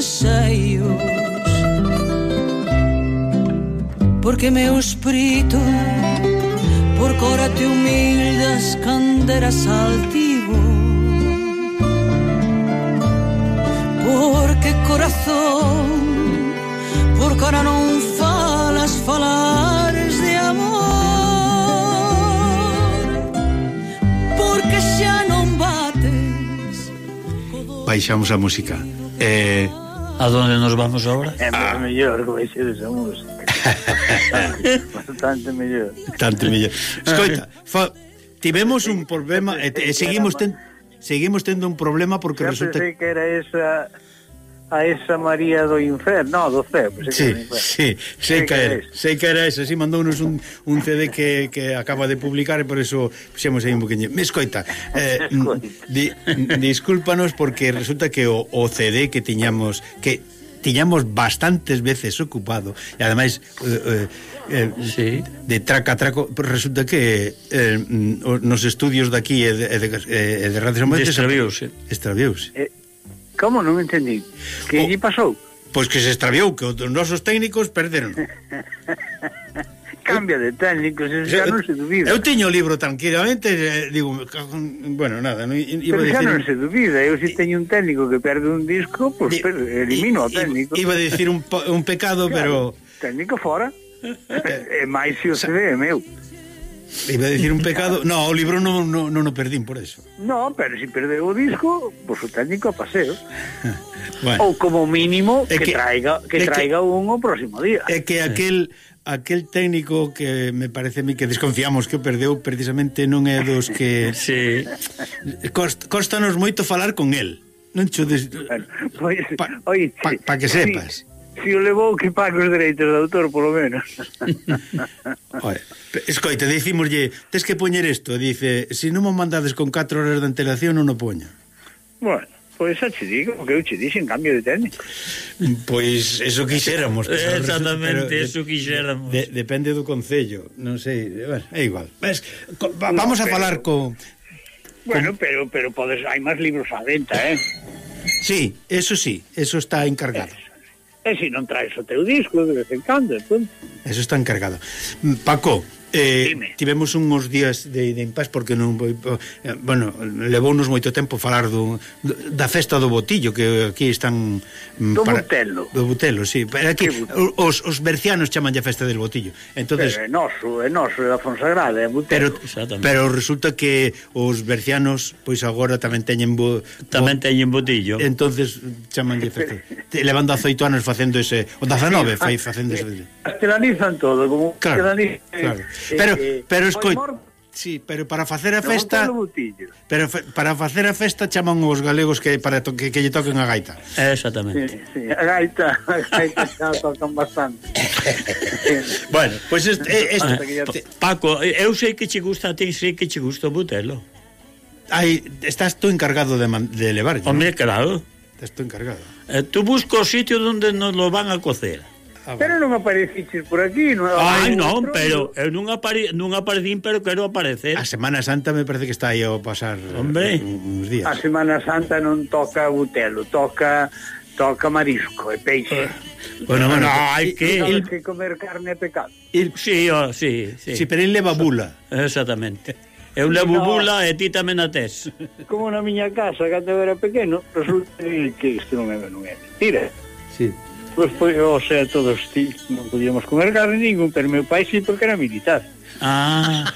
deseios Porque meu espírito Por cora te humildas canderas altivo. Porque corazón Por cara non falas falares de amor. Porque xa non bates Baixamos a música. Eh, ¿A dónde nos vamos ahora? É ah. mellor que vai ser esa música. Bastante mellor. Bastante mellor. Escoita, fa, tivemos un problema eh, e, e seguimos ten, seguimos tendo un problema porque Sempre resulta que era esa a esa María do Inferno, no, do Ceo, pois sí, sí, sei que era, sei que era esa, si sí, mandounos un, un CD que, que acaba de publicar e por eso puxemos aí un boquiño. Me escoita, eh, di, discúlpanos porque resulta que o, o CD que tiñamos que tiñamos bastantes veces ocupado e ademais eh, eh, eh sí. de traca a traco resulta que eh, nos estudios daqui e de, de, de, de Radio Montes extraviouse, extraviouse. Eh, Como? Non entendí. Que o... Oh. lle pasou? Pois que se extraviou, que os nosos técnicos perderon. Cambia de técnicos, eso xa non se dubida. Eu teño o libro tranquilamente, eh, digo, bueno, nada, non iba Pero a decir... non se dubida, eu se si teño un técnico que perde un disco, pois pues, elimino o técnico. Iba a decir un, un pecado, claro, pero... Técnico fora. e máis se o CD é meu. Iba a decir un pecado. No, o libro non no, no, no perdín por eso. No, pero se si perdeu o disco Pois pues, o técnico a paseo. Bueno, Ou como mínimo que, que traiga Que traiga que, un o próximo día. É que aquel aquel técnico que me parece a mí que desconfiamos que o perdeu precisamente non é dos que sí. Cost, costanos moito falar con el. Non cho des... bueno, pois, pa, pa, pa que sepas. Si o levou que pague os dereitos de autor, polo menos. Oye, escoita, dicimoslle, tes que poñer isto, dice, se si non mo mandades con 4 horas de antelación, non o poño. Bueno, pois xa te digo, que eu che dixen, cambio de técnico. Pois eso quixéramos. Exactamente, pero, eso quixéramos. De, depende do Concello, non sei, bueno, é igual. Ves, vamos no, a pero, falar co... Bueno, con... pero pero podes, hai máis libros á venta, eh? Sí, eso sí, eso está encargado. Eh, E se non traes o teu disco, de vez en cando, punto. Eso está encargado. Paco, Eh, Dime. tivemos uns días de, de impás porque non eh, bueno, levounos moito tempo falar do, da festa do botillo que aquí están mm, do para, butelo. Do butelo, si. Sí. Aquí butelo? os os bercianos chaman a festa del botillo. Entonces Pero é noso, é noso da Fonsagrada, é butelo. Pero pero resulta que os bercianos pois agora tamén teñen bo, tamén teñen botillo. Entonces chamanlle festa. Levando 18 anos facendo ese, o 19 fai facendo ese. Castelanizan todo, como claro, castelanizan. Claro. Eh, eh, pero eh, pero escoi. Sí, pero para facer a festa Pero fe, para facer a festa chaman os galegos que para to, que, que lle toquen a gaita. Eh, exactamente. Sí, sí, a gaita, a gaita xa tocan bastante. bueno, pois pues este, eh, este, ah, este Paco, eu sei que che gusta a ti, sei que che gusta butelo. Ai, estás tú encargado de, man, de levar. Hombre, ¿no? claro. Estás tú encargado. Eh, tú busca o sitio onde nos lo van a cocer. Ah. Pero non apareciches por aquí, non? Ai, non, pero eu non, apare, non aparecín, pero quero aparecer. A Semana Santa me parece que está aí a pasar Hombre. Eh, uns días. A Semana Santa non toca butelo, toca toca marisco e peixe. Ah. Bueno, bueno, no, hai que... Il... que comer carne é pecado. Il... Sí, oh, sí, sí. Sí, pero ele leva bula. Exactamente. Eu levo no. bula e ti tamén a tes. Como na miña casa, cando era pequeno, resulta que isto non é, non é mentira. Sí. Pois, pois foi, o sea, todos ti non podíamos comer carne ningún, pero meu pai sí porque era militar. Ah.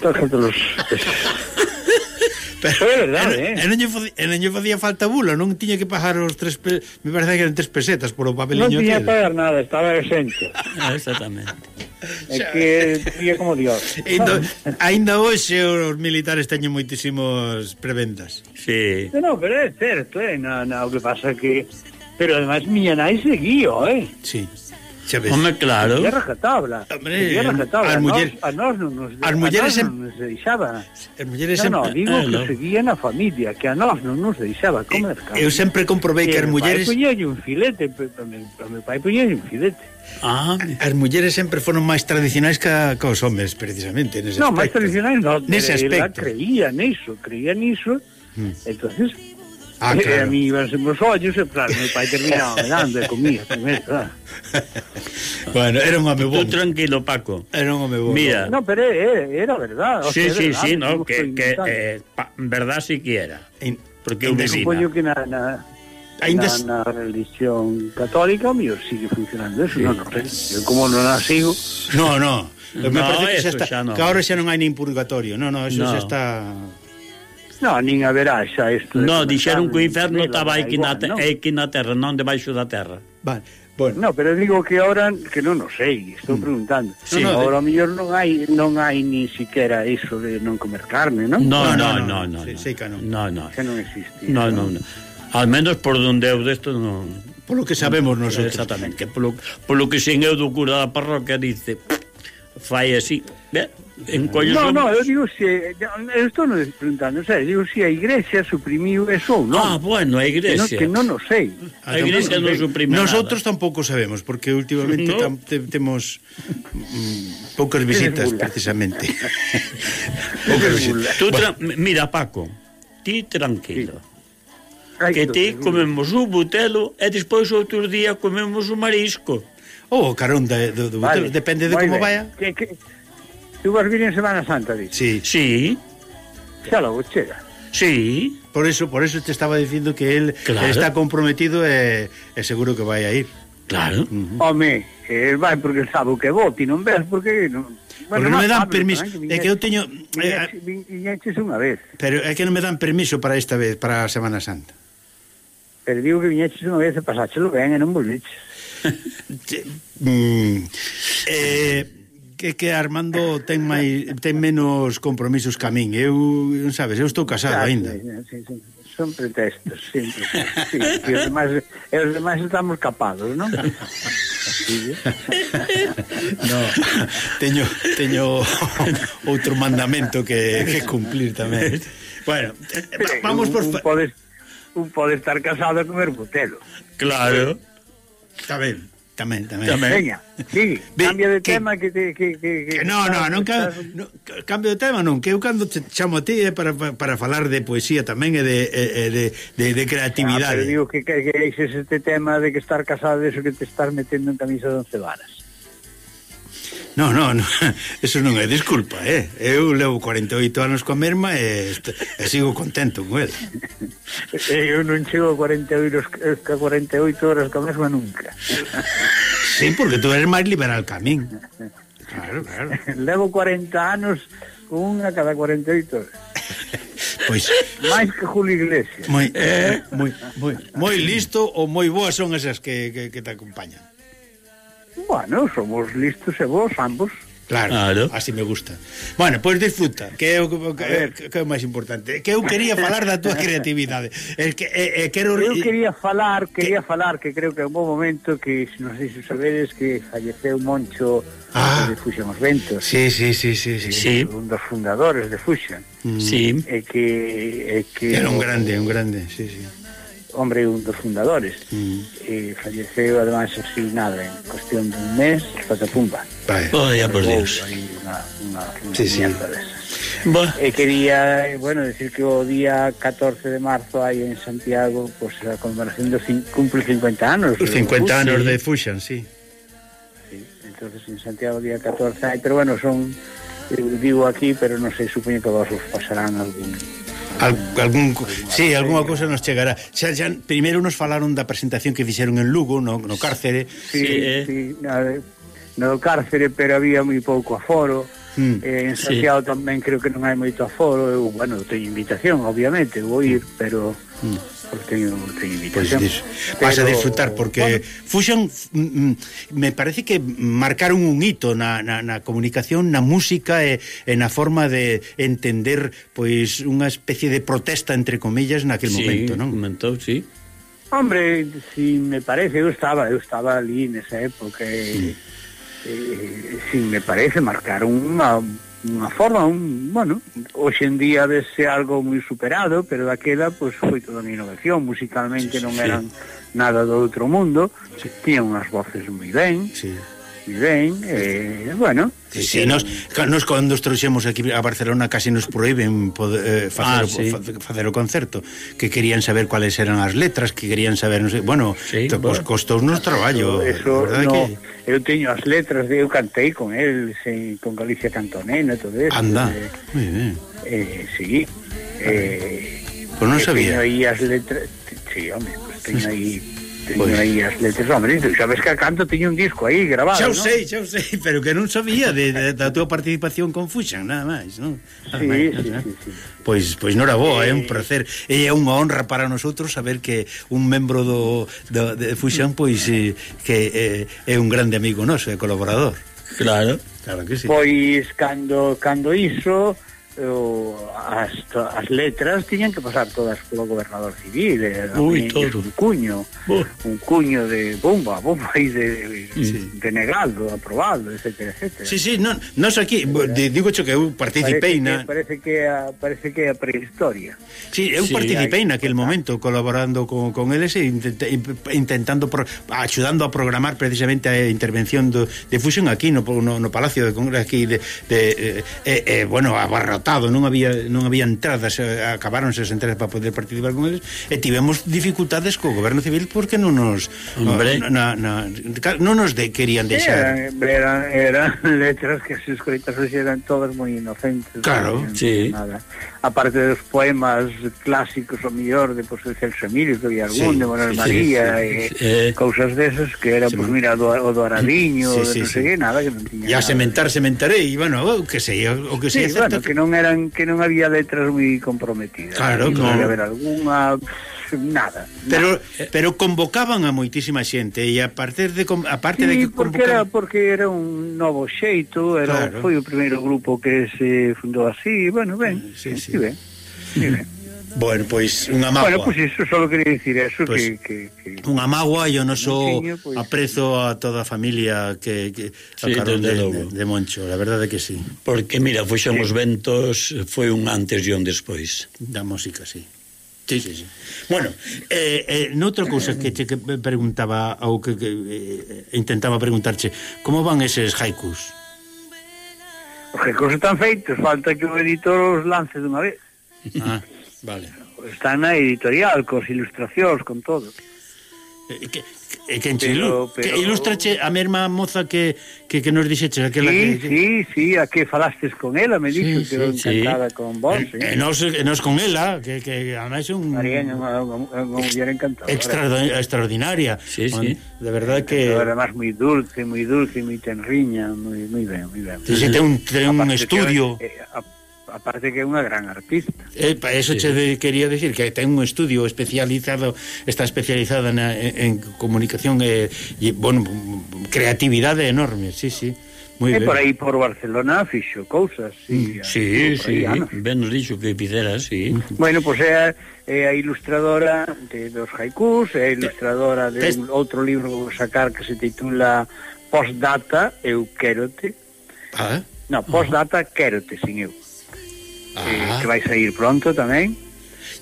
Tócatelos. Pero, é verdade, eh? E non lle facía, non lle facía falta bula, non tiña que pagar os tres... Pe... Me parece que eran tres pesetas por o papeliño. Non tiña que pagar nada, estaba exento. Ah, exactamente. É que tiña como dios. Ainda, ainda hoxe os militares teñen moitísimos preventas. Sí. No, pero é certo, eh? Na, na, o que pasa que Pero además Miñanais seguía, eh? Sí. Xa ves. Home, claro. Era rajatabla. Hombre, seguía rajatabla. As muller... A nós non nos, as mulleres a nós non nos deixaba. As mulleres sempre... No, no, digo ah, que no. seguía na familia, que a nós non nos deixaba eh, comer carne. Eu sempre comprobei que, as mulleres... Que meu un filete, o meu pai poñía un filete. Ah, as mulleres sempre foron máis tradicionais que, que os homes, precisamente, nese aspecto. No, máis tradicionais non. Nese aspecto. Ela creía niso, creía niso, mm. entonces Ah, eh, claro. A mí ibanse os ollos e claro, meu pai terminaba dando e comía primeiro, Bueno, era un home bon. Tú tranquilo, Paco. Era un home bon. Mira. No, pero eh, era verdad. O Sí, sí, verdad, sí, no, que, que eh, pa, verdad sí que era. In, porque eu supoño que na, na, Ainda na, na religión católica, mío, sigue funcionando eso, sí. non, non, eu eh, como non a sigo... No, no, no me parece que, xa está, no. que agora xa non hai nin purgatorio, no, no, eso no. xa está... No, nin haberá xa isto. No, dixeron que o inferno estaba aquí, igual, na, no? aquí na terra, non debaixo da terra. Vale. Bueno. No, pero digo que ahora que non o sei, estou mm. preguntando. Sí, no, ahora de... mellor non hai non hai ni siquiera iso de non comer carne, non? No, no, no, no. no, no, no, no. Sí, non. no, no. Que non existe. No, no, no. Al menos por donde eu desto non polo que sabemos no, nosotros. Exactamente, polo, polo que sen eu do cura da parroquia dice, fai así, ve? En collo No, eu digo se... Eu eh, estou non preguntando, sei, digo se a Igrexa suprimiu eso ou non. Ah, bueno, a Igrexa. Que non, que non o sei. A Igrexa non, non suprime Nosotros nada. tampouco sabemos, porque últimamente no. tam, te, temos mm, poucas visitas, precisamente. poucas visitas. Tú bueno. Mira, Paco, ti tranquilo. Sí. Ai, que ti comemos un butelo e despois outro día comemos un marisco. Ou oh, o carón de, do, do butelo, vale. depende de Muy como ben. vaya. Que, que... Tú vas vir en Semana Santa, dices. Sí. Sí. Xa logo chega. Sí. Por eso, por eso te estaba dicindo que él claro. está comprometido e, e seguro que vai a ir. Claro. Uh -huh. Home, él vai porque sabe o que voti, non ves porque non Bueno, porque non me dan Pablo, permiso, tamén, é que eu teño viñeches eh, unha vez. Pero é que non me dan permiso para esta vez, para a Semana Santa. Pero digo que viñeches unha vez e pasáchelo ben e non volviches. mm, eh que, que Armando ten mai, ten menos compromisos que a min. Eu, non sabes, eu estou casado claro, ainda. Sí, sí, son pretextos, sempre. Sí, e os demais, e os demais estamos capados, non? no, teño, teño outro mandamento que, que cumplir tamén. Bueno, vamos por... Un, un, pode, un pode estar casado con comer botelo. Claro. Está ben. Tamén, tamén. tamén. Veña, sí, Ve, cambia de que, tema que, te, que, que, que. No, no, non ca, no, cambio de tema non, que eu cando te chamo a ti é para, para falar de poesía tamén e de, e, de, de, de creatividade. Ah, pero digo que, que, que este tema de que estar casado, eso que te estás metendo en camisa de once varas. No, no, no, eso non é desculpa, eh? Eu levo 48 anos coa merma e, e sigo contento con ela. Eu non chego a 40 euros, a 48 horas coa mesma nunca. Sí, porque tú eres máis liberal que a min. Claro, claro. Levo 40 anos unha cada 48 horas. Pois máis que Julio Iglesias. Moi, eh, moi, moi, moi listo ou moi boas son esas que, que, que te acompañan. Bueno, somos listos e vos ambos. Claro, claro, así me gusta. Bueno, pois pues disfruta, que é o que, que é o máis importante. Que eu quería falar da túa creatividade. El que eh, eh, quero Eu quería falar, quería que... falar que creo que é un bom momento que non sei se sabedes que falleceu Moncho ah. de Fusion os Ventos. Sí, sí, sí, sí, sí. sí. Un dos fundadores de Fusion. Mm. Sí. E que e que era un grande, un grande, sí, sí hombre un dos fundadores mm. e falleceu ademais nada, en cuestión dun mes Patapumba Vale. Vaya oh, por Dios una, una, una sí, sí. Bueno. E quería, bueno, decir que o día 14 de marzo hai en Santiago pues, a conmemoración do cumple 50 anos 50 anos de Fuxan, sí. sí entonces en Santiago día 14 hai, pero bueno, son eu digo aquí, pero non sei, supoño que vos pasarán algún Al, algún, sí, algunha cousa nos chegará. Xa, xa, Primeiro nos falaron da presentación que fixeron en Lugo No, no cárcere. Sí, sí, eh. sí na, no cárcere, pero había moi pouco aforo mm, eh, en Santiago sí. tamén creo que non hai moito aforo eu, bueno, teño invitación, obviamente vou ir, mm. pero mm. porque teño, teño invitación pues, pero, vas a disfrutar, porque bueno, Fusion mm, mm, me parece que marcaron un hito na, na, na comunicación na música e, e na forma de entender pois unha especie de protesta, entre comillas, naquel sí, momento, non? Comentou, sí, Hombre, si me parece, eu estaba, eu estaba ali nesa época e... Sí eh, me parece marcar unha unha forma, un, bueno, hoxe en día vese algo moi superado, pero daquela pois foi toda unha innovación, musicalmente non eran sí. nada do outro mundo, sí. tiñan unhas voces moi ben. Sí ben, eh, bueno... Sí, sí, nos, nos cando os trouxemos aquí a Barcelona casi nos proíben poder, eh, facer, ah, sí. facer o concerto, que querían saber cuáles eran as letras, que querían saber, non sei, bueno, sí, to, bueno, pues costou nos traballo. Eso, no, que... eu teño as letras, de, eu cantei con el, sen, con Galicia Cantonena, todo eso. Anda, eh, moi ben. Eh, sí, eh, pues non sabía. Teño aí as letras, sí, home, pues teño aí Teño pois. aí as letras hombre, tú sabes que a canto teño un disco aí grabado, Xa o ¿no? sei, xa o sei, pero que non sabía de, de, da túa participación con Fuxan, nada máis, non? Sí, máis, sí, nada. sí, sí. Pois, pois non era boa, é eh, un placer e é unha honra para nosotros saber que un membro do, do de Fuxan pois eh, que eh, é un grande amigo noso, é colaborador. Claro, claro que sí. Pois cando cando iso o, as, as letras tiñan que pasar todas polo gobernador civil eh, Ui, todo. un cuño oh. un cuño de bomba bomba aí de, sí. de negado, aprobado, etc, etc Sí, sí, non, non so aquí eh, digo que eu participei parece na... Que, parece que a, parece que a prehistoria Sí, eu sí, participei hay... naquel momento colaborando con, con eles e intenta, intentando pro, axudando a programar precisamente a intervención do, de Fusión aquí no, no, no Palacio de Congreso aquí de, de, eh, eh, eh bueno, a Barra atado, non había non había entradas, eh, acabáronse as entradas para poder participar con eles e tivemos dificultades co goberno civil porque non nos Hombre. Ah, na, na, non nos de, querían deixar. Eran, eran, eran letras que se escritas eran todas moi inocentes. Claro, non, sí. Nada. Aparte dos poemas clásicos o mellor de pois, pues, Celso Emilio, que había algún sí, de Manuel sí, María sí, sí, sí, e eh, cousas desas que era sí, pues, mira do, o do Aradiño, sí, sí, de non sí. sei nada que non tiña. E a sementar sementarei, bueno, o que sei, o que sei sí, bueno, certo. que non eran que non había letras moi comprometidas. Claro, non. Había haber alguna nada. Pero nada. Eh, pero convocaban a moitísima xente e a partir de a parte sí, de que porque convocaban... era porque era un novo xeito, era claro. foi o primeiro grupo que se fundou así, bueno, ben, sí, sí. sí ben. Sí, ben. Bueno, pois unha mágoa. Bueno, pois iso só quería dicir eso pues, que, que, que... Unha mágoa e o noso pues... Pois. aprezo a toda a familia que, que sí, a carón de, de, de Moncho, la verdade que sí. Porque, mira, foxan sí. os ventos, foi un antes e un despois. Da música, sí. Sí, sí, sí. Bueno, eh, eh, noutra cousa que te que preguntaba ou que, que eh, intentaba preguntarche, como van eses haikus? Os haikus están feitos, falta que o editor os lance dunha vez. Ah. Vale. Está na editorial, cos ilustracións, con todo. E que, que eh, en Chilú, pero, pero... que ilustrache a mesma moza que, que, que nos dixeches aquela sí, que... Sí, sí, a que falastes con ela, me dixo sí, que sí, encantada sí. con vos. E, sí. e, nos, e nos con ela, que, que además é un... Mariana, unha, unha, unha muller encantadora. Extra, extraordinaria. Sí, sí. De verdade que... Pero además moi dulce, moi dulce, moi tenriña, moi, moi ben, moi ben. Sí, sí, ten un, ten un estudio... Que, eh, a, aparte que é unha gran artista. Eh, pa eso sí. che de, quería decir que ten un estudio especializado, está especializada na, en, en comunicación e, e bueno, creatividade enorme, sí, sí. Muy e ben. por aí por Barcelona fixo cousas, sí. Mm, sí, sí, ben nos dixo que fixera, sí. Bueno, pois pues é, é a ilustradora de dos haikus, é a ilustradora de un, outro libro que vou sacar que se titula Postdata, eu quérote. Ah, No, postdata, uh -huh. quérote, sin eu ah. que vai sair pronto tamén.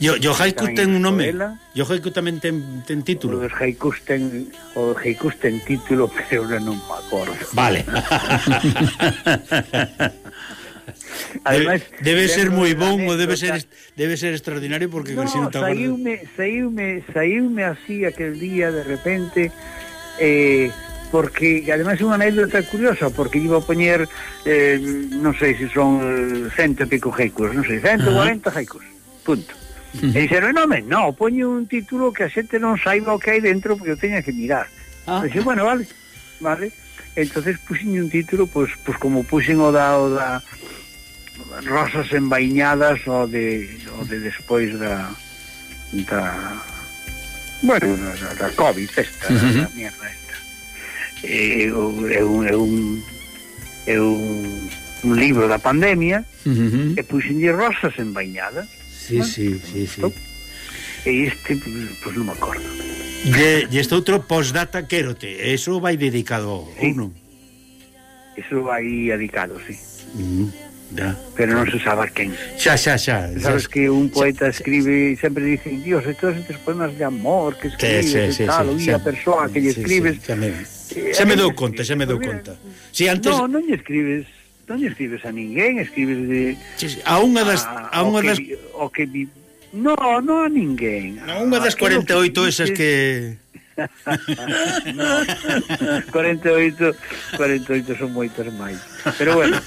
Yo, yo haiku ten un nome. Yo haiku tamén ten, ten título. Os haikus ten, o haikus ten título, pero non me acordo. Vale. Además, debe, debe ser moi bon ou debe ser debe ser extraordinario porque no, si non te acordas. saíume, saíume así aquel día de repente eh porque ademais é unha anécdota curiosa porque iba a poñer eh, non sei se son cento pico jeicos non sei, 140 uh punto. E dixeron, non, men, non, poño un título que a xente non saiba o que hai dentro porque eu teña que mirar. Ah. Uh bueno, vale, vale. Entonces puxen un título pois, pues, pois pues, como puxen o da, o da rosas envainadas o de, o de despois da da bueno, da, da COVID esta, uh -huh. da mierda esta é, é, un, é un é un, un libro da pandemia uh -huh. e puxenlle rosas envainadas ah, sí, sí, sí, sí. e este, pois pues, non me acordo e este outro postdata quérote eso vai dedicado sí. ou non? eso vai dedicado, sí uh -huh. da. pero non se sabe quen xa, xa, xa sabes xa, que un poeta xa, escribe e sempre dice Dios, e todos estes poemas de amor que escribes sí, sí, e tal, sí, sí, e a persoa que lle sí, escribes sí, sí, Xa me dou conta, xa me dou conta. Si antes No, non lle escribes, non lle escribes a ninguén, escribes de Sí, a unha das a, a unha das o que vi, No, non a ninguén. A unha das 48 esas que no, 48 48 son moitas máis pero bueno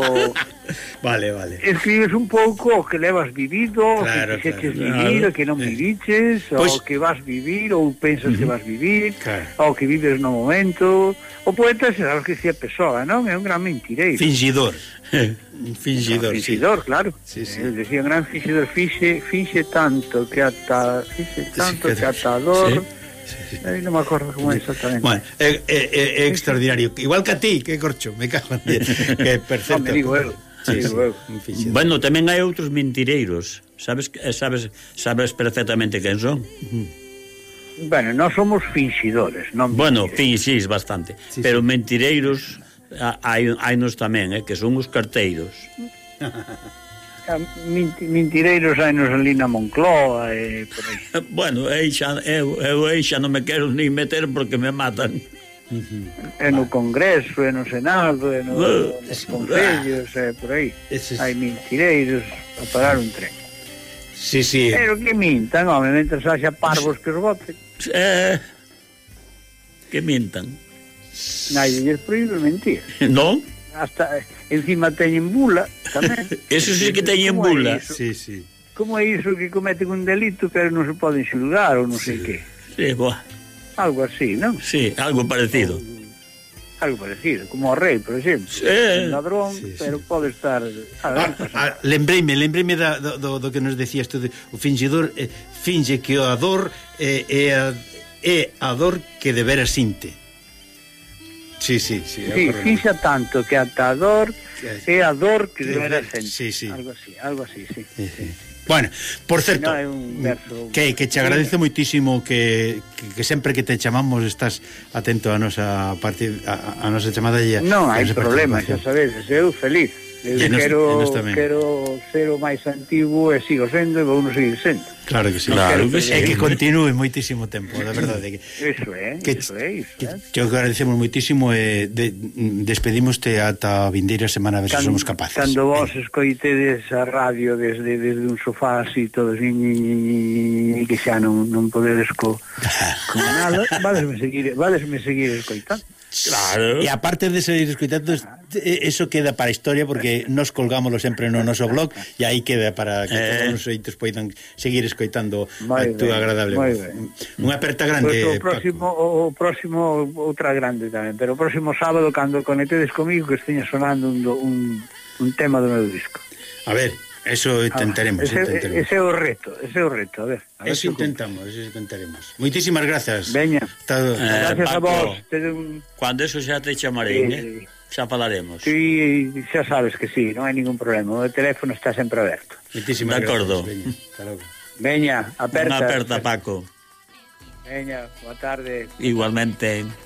o, Vale, vale. escribes un pouco o que levas vivido, o Claro, que quixeches claro. vivir, Claro. o que non Eh. viviches, Pois- o que vas vivir, ou pensas que vas vivir, Claro. o que vives no momento. O poeta, se sabes que si é persoa, non? É un gran mentireiro. Fingidor. Fingidor, sí. Fingidor, claro. Sí, sí. Eh, decía un gran fingidor, fixe, fixe tanto que ata, fixe tanto que- que ata a dor. Sí. Aí non me acordo como é exactamente. Bueno, é, é, é, é extraordinario. Igual que a ti, que corcho, me cago en. Que perfecto. Eu, Sí, digo Sí, bueno, tamén hai outros mentireiros. Sabes eh, sabes sabes perfectamente quen son. Bueno, nós somos finxidores, non Bueno, finxís bastante, sí, pero sí. mentireiros hai hai nos tamén, eh, que son os carteiros. Ah, mentireiros hai nos ali na Moncloa e eh, por aí. bueno, aí xa, eu, eu aí xa non me quero ni meter porque me matan. Uh -huh. E no Congreso, en no Senado, en no, uh, nos Concellos, e por aí. Es... Hai mentireiros a parar un tren. Sí, sí. Pero que mintan, home, mentre haxa parvos que os voten. Eh, que mintan. Nadie lles proíbe mentir. Non? Hasta, eh, encima teñen bula tamén. eso sí que teñen bula. É sí, sí. Como é iso que cometen un delito pero non se poden xulgar ou non sí. sei que? Sí, boa. Algo así, non? Sí, algo parecido. Algo parecido, como o rei, por exemplo. Sí. Un ladrón, sí, sí. pero pode estar... Ah, ah, lembreime, lembreime da, do, do que nos decías tú, de, o fingidor eh, finge que o ador eh, é, a, é a dor que debera sinte. Sí, sí, sí. Sí, fixa tanto que ata a dor é a dor que debera sente. Sí, sí. Algo así, algo así, sí. sí, sí. Bueno, por certo, no, un verso... que, que te agradece moitísimo que, que, que sempre que te chamamos estás atento a nosa parte a, a nosa chamada e a, Non hai problema, xa sabedes, eu feliz. Eu e nos, quero, e quero ser o máis antigo e sigo sendo e vou non seguir sendo. Claro que sí. Claro, que, sí. é que continúe moitísimo tempo, da verdade. Que, iso é, que, iso é, iso é. Agradecemos moitísimo e eh, de, despedimoste ata a vindeira semana a ver se somos capaces. Cando vos escoitedes a radio desde, desde un sofá así todos e que xa non, non podedes co, co nada, vadesme seguir, vadesme seguir escoitando. Claro. E aparte de seguir escoitando, eso queda para a historia porque nos colgámoslo sempre no noso blog e aí queda para que eh. todos os oitos poidan seguir escoitando escoitando moi a túa agradable moi ben. Unha aperta grande, pues o próximo, Paco. O próximo, outra grande tamén, pero o próximo sábado, cando conectedes comigo, que esteña sonando un, un, un tema do meu disco. A ver, Eso intentaremos, ah, ese, intentaremos. Ese é o reto, ese é o reto, a ver. A ver eso intentamos, eso intentaremos. Moitísimas grazas. Veña. Estado... Eh, gracias Paco, a vos. Tede un... Cuando eso xa te chamarei, eh, eh? Xa falaremos. Sí, xa sabes que sí, non hai ningún problema. O teléfono está sempre aberto. Moitísimas De acordo. Gracias, veña. Hasta logo. Veña, aperta. Unha aperta, Paco. Veña, boa tarde. Igualmente. Igualmente.